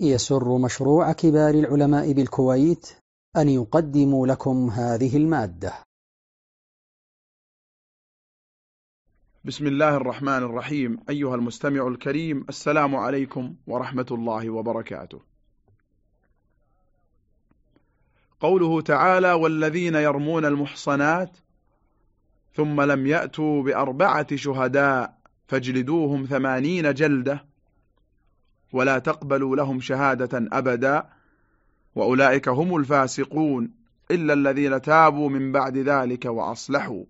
يسر مشروع كبار العلماء بالكويت أن يقدم لكم هذه المادة. بسم الله الرحمن الرحيم. أيها المستمع الكريم السلام عليكم ورحمة الله وبركاته. قوله تعالى والذين يرمون المحصنات ثم لم يأتوا بأربعة شهداء فاجلدوهم ثمانين جلدة ولا تقبلوا لهم شهادة أبدا وأولئك هم الفاسقون إلا الذين تابوا من بعد ذلك وأصلحوا.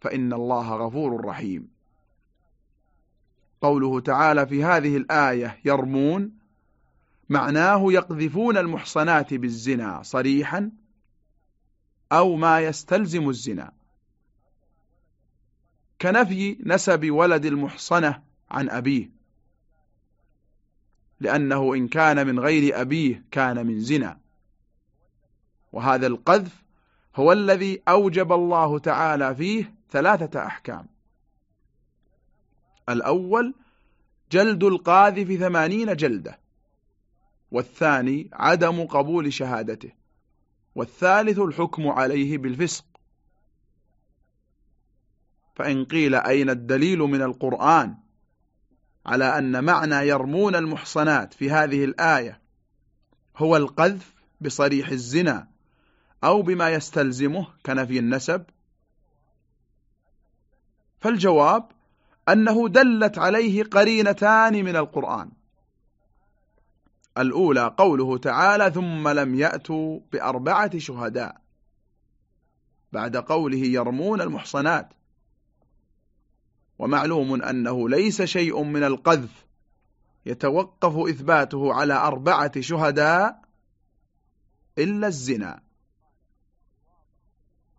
فإن الله غفور رحيم. قوله تعالى في هذه الآية يرمون معناه يقذفون المحصنات بالزنا صريحا أو ما يستلزم الزنا. كنفي نسب ولد المحصنة عن أبيه. لأنه إن كان من غير أبيه كان من زنا. وهذا القذف هو الذي أوجب الله تعالى فيه ثلاثة أحكام. الأول جلد القاذف ثمانين جلدة. والثاني عدم قبول شهادته. والثالث الحكم عليه بالفسق. فإن قيل أين الدليل من القرآن؟ على أن معنى يرمون المحصنات في هذه الآية هو القذف بصريح الزنا أو بما يستلزمه كنفي النسب. فالجواب أنه دلت عليه قرينتان من القرآن. الأولى قوله تعالى ثم لم يأتوا بأربعة شهداء بعد قوله يرمون المحصنات ومعلوم أنه ليس شيء من القذف يتوقف إثباته على أربعة شهداء إلا الزنا.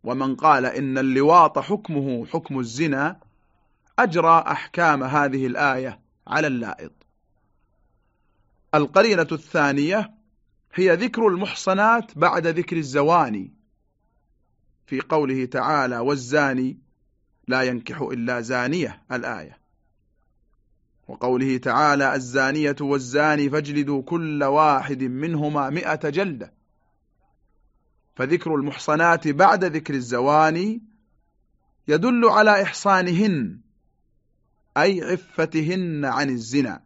ومن قال إن اللواط حكمه حكم الزنا أجرى أحكام هذه الآية على اللائط. القرينة الثانية هي ذكر المحصنات بعد ذكر الزواني في قوله تعالى والزاني لا ينكح إلا زانية الآية. وقوله تعالى الزانية والزاني فاجلدوا كل واحد منهما مئة جلدة. فذكر المحصنات بعد ذكر الزواني يدل على إحصانهن أي عفتهن عن الزنا.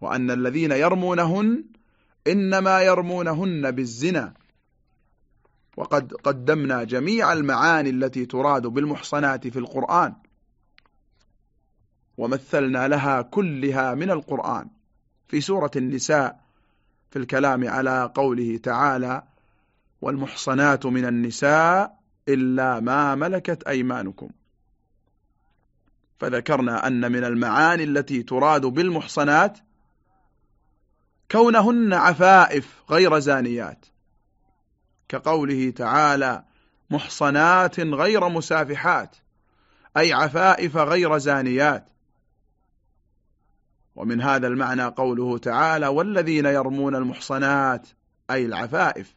وأن الذين يرمونهن إنما يرمونهن بالزنا. وقد قدمنا جميع المعاني التي تراد بالمحصنات في القرآن ومثلنا لها كلها من القرآن في سورة النساء في الكلام على قوله تعالى والمحصنات من النساء إلا ما ملكت أيمانكم فذكرنا أن من المعاني التي تراد بالمحصنات كونهن عفائف غير زانيات. كقوله تعالى محصنات غير مسافحات أي عفائف غير زانيات. ومن هذا المعنى قوله تعالى والذين يرمون المحصنات أي العفائف.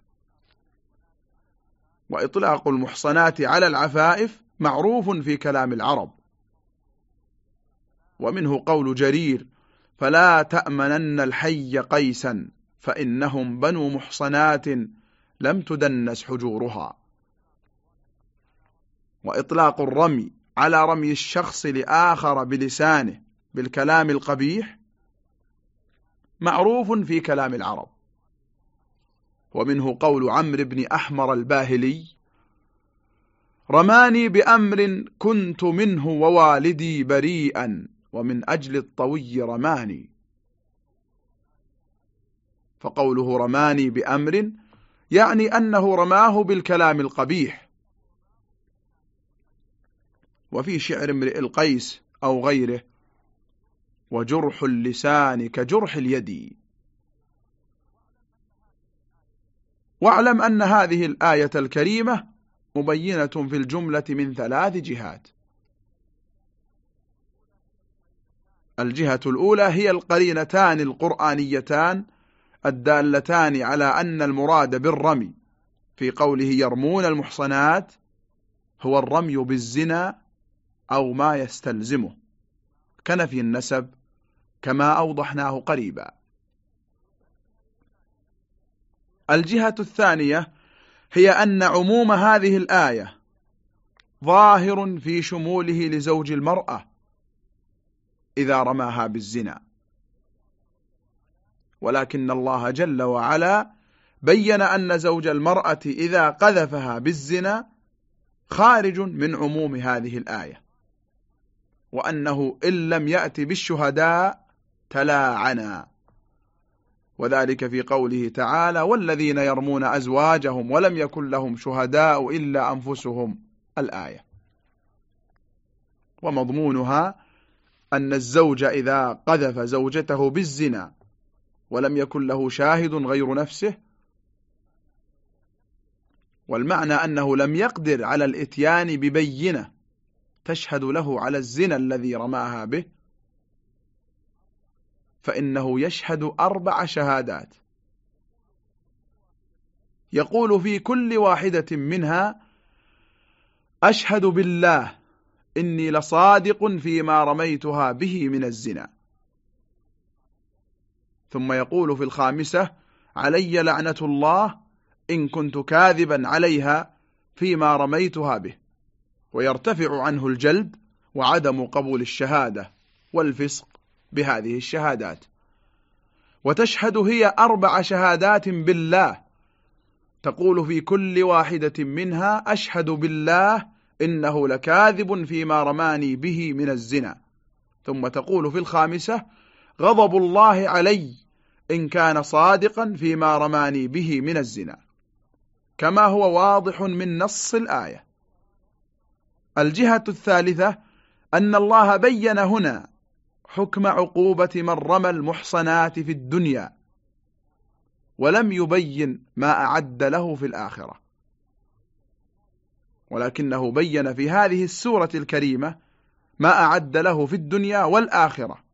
وإطلاق المحصنات على العفائف معروف في كلام العرب. ومنه قول جرير فلا تأمنن الحي قيسا فإنهم بنو محصنات لم تدنس حجورها. وإطلاق الرمي على رمي الشخص لآخر بلسانه بالكلام القبيح معروف في كلام العرب. ومنه قول عمرو بن أحمر الباهلي رماني بأمر كنت منه ووالدي بريئا ومن أجل الطوي رماني. فقوله رماني بأمر يعني أنه رماه بالكلام القبيح. وفي شعر امرئ القيس أو غيره وجرح اللسان كجرح اليد. واعلم أن هذه الآية الكريمة مبينة في الجملة من ثلاث جهات. الجهة الأولى هي القرينتان القرآنيتان الدالتان على أن المراد بالرمي في قوله يرمون المحصنات هو الرمي بالزنا أو ما يستلزمه. كنفي النسب كما أوضحناه قريبا. الجهة الثانية هي أن عموم هذه الآية ظاهر في شموله لزوج المرأة إذا رماها بالزنا. ولكن الله جل وعلا بين أن زوج المرأة إذا قذفها بالزنا خارج من عموم هذه الآية وأنه إن لم يأتي بالشهداء تلاعنا. وذلك في قوله تعالى والذين يرمون أزواجهم ولم يكن لهم شهداء إلا أنفسهم الآية. ومضمونها أن الزوج إذا قذف زوجته بالزنا ولم يكن له شاهد غير نفسه. والمعنى أنه لم يقدر على الإتيان ببينة تشهد له على الزنا الذي رماها به. فإنه يشهد أربع شهادات. يقول في كل واحدة منها أشهد بالله إني لصادق فيما رميتها به من الزنا. ثم يقول في الخامسة علي لعنة الله إن كنت كاذبا عليها فيما رميتها به. ويرتفع عنه الجلد وعدم قبول الشهادة والفسق بهذه الشهادات. وتشهد هي أربع شهادات بالله. تقول في كل واحدة منها أشهد بالله إنه لكاذب فيما رماني به من الزنا. ثم تقول في الخامسة غضب الله علي إن كان صادقا فيما رماني به من الزنا. كما هو واضح من نص الآية. الجهة الثالثة أن الله بين هنا حكم عقوبة من رمى المحصنات في الدنيا ولم يبين ما أعد له في الآخرة. ولكنه بين في هذه السورة الكريمة ما أعد له في الدنيا والآخرة.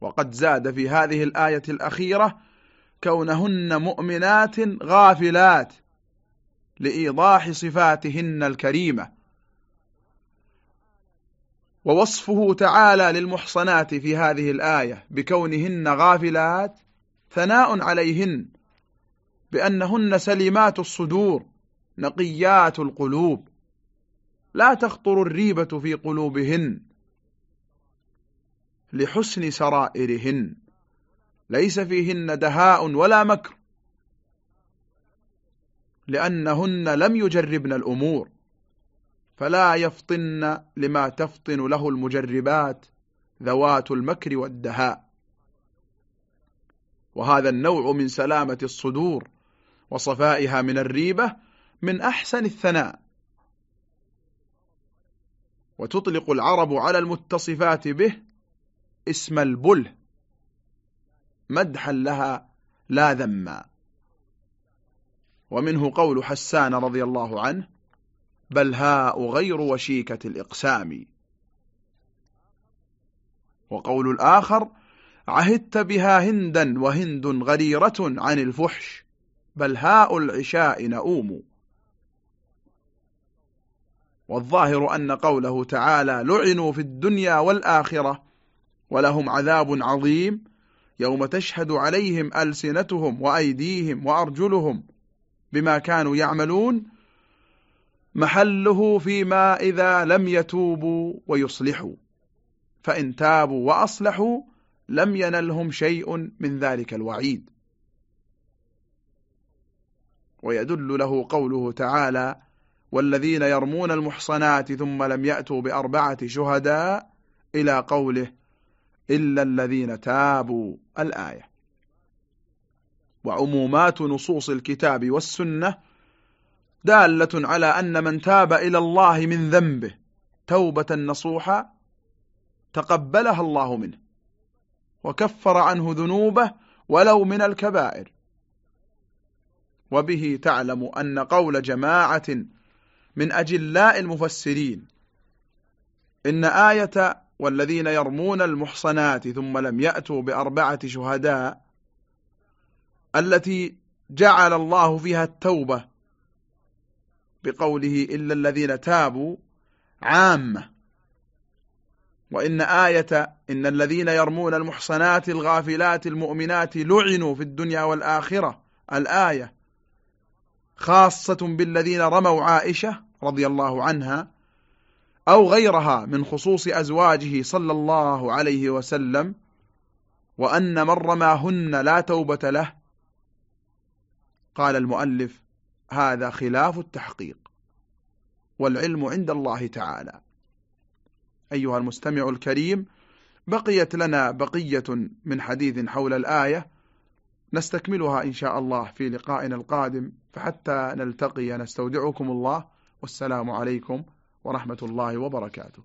وقد زاد في هذه الآية الأخيرة كونهن مؤمنات غافلات لإيضاح صفاتهن الكريمة. ووصفه تعالى للمحصنات في هذه الآية بكونهن غافلات ثناء عليهن بأنهن سليمات الصدور نقيات القلوب. لا تخطر الريبة في قلوبهن. لحسن سرائرهن. ليس فيهن دهاء ولا مكر. لأنهن لم يجربن الأمور. فلا يفطن لما تفطن له المجربات ذوات المكر والدهاء. وهذا النوع من سلامة الصدور وصفائها من الريبة من أحسن الثناء. وتطلق العرب على المتصفات به اسم البله مدحا لها لا ذما. ومنه قول حسان رضي الله عنه بلهاء غير وشيكة الإقسام. وقول الآخر عهدت بها هندا وهند غريرة عن الفحش بلهاء العشاء نؤوم. والظاهر أن قوله تعالى لعنوا في الدنيا والآخرة ولهم عذاب عظيم يوم تشهد عليهم ألسنتهم وأيديهم وأرجلهم بما كانوا يعملون محله فيما إذا لم يتوبوا ويصلحوا فإن تابوا وأصلحوا لم ينلهم شيء من ذلك الوعيد. ويدل له قوله تعالى والذين يرمون المحصنات ثم لم يأتوا بأربعة شهداء إلى قوله إلا الذين تابوا الآية. وعمومات نصوص الكتاب والسنة دالة على أن من تاب إلى الله من ذنبه توبة نصوحا تقبلها الله منه وكفر عنه ذنوبه ولو من الكبائر. وبه تعلم أن قول جماعة من أجلاء المفسرين إن آية والذين يرمون المحصنات ثم لم يأتوا بأربعة شهداء التي جعل الله فيها التوبة بقوله إلا الذين تابوا عامة. وإن آية إن الذين يرمون المحصنات الغافلات المؤمنات لعنوا في الدنيا والآخرة الآية خاصة بالذين رموا عائشة رضي الله عنها أو غيرها من خصوص أزواجه صلى الله عليه وسلم وأن من رماهن لا توبة له. قال المؤلف هذا خلاف التحقيق والعلم عند الله تعالى. أيها المستمع الكريم بقيت لنا بقية من حديث حول الآية نستكملها إن شاء الله في لقائنا القادم فحتى نلتقي نستودعكم الله والسلام عليكم ورحمة الله وبركاته.